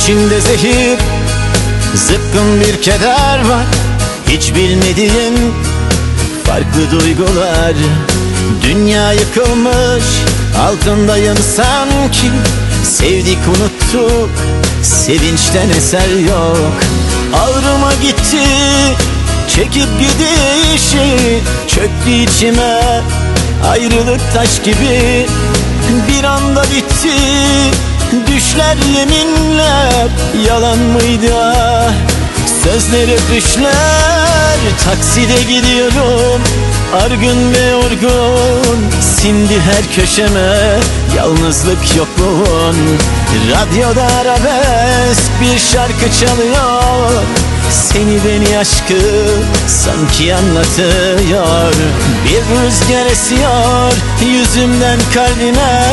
İçinde zehir. Zıkkın bir keder var Hiç bilmediğin Farklı duygular. Dünya yıkılmış Altındayım sanki. Sevdik unuttuk Sevinçten eser yok. Ağrıma gitti Çekip gidişi. Çöktü içime Ayrılık taş gibi. Bir anda bitti Düşler yeminler Yalan mıydı? Ah Sözleri düşler Takside gidiyorum. Argın ve yorgun Sindi her köşeme. Yalnızlık yokluğun Radyoda arabesk bir şarkı çalıyor. Seni beni aşkı sanki anlatıyor Bir rüzgar esiyor yüzümden kalbime.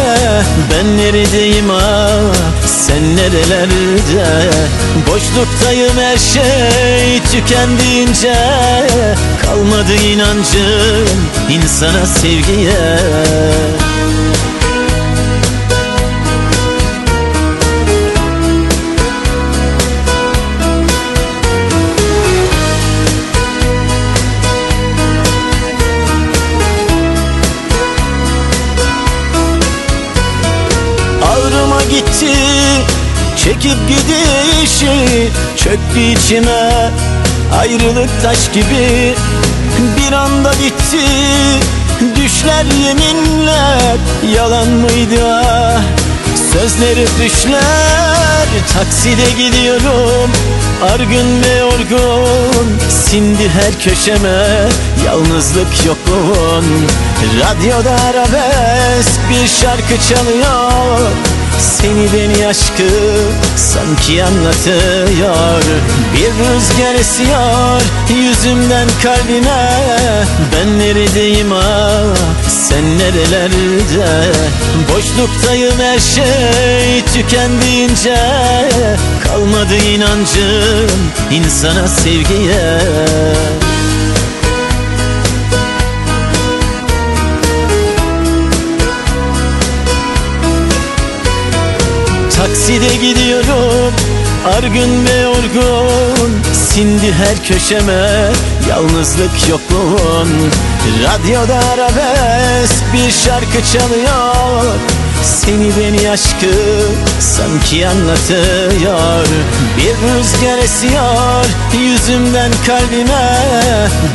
Ben neredeyim ah sen nerelerde? Boşluktayım her şey tükendiğince. Kalmadı inancım insana sevgiye Çekip gidişi Çöktü içime Ayrılık taş gibi. Bir anda bitti Düşler yeminler Yalan mıydı? Sözleri düşler Takside gidiyorum. Argın ve yorgun Sindi her köşeme. Yalnızlık yokluğun. Radyoda arabesk bir şarkı çalıyor Seni beni aşkı sanki anlatıyor. Bir rüzgar esiyor yüzümden kalbime. Ben neredeyim ah sen nerelerde Boşluktayım her şey tükendiğince. Kalmadı inancım insana sevgiye Takside gidiyorum. Argın ve yorgun. Sindi her köşeme. Yalnızlık yokluğun. Radyoda arabesk bir şarkı çalıyor Seni beni aşkı sanki anlatıyor. Bir rüzgar esiyor yüzümden kalbime.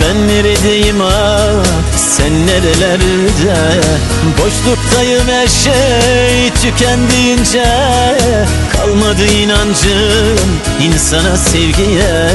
Ben neredeyim ah sen nerelerde? Boşluktayım her şey tükendiğince. Kalmadı inancım insana sevgiye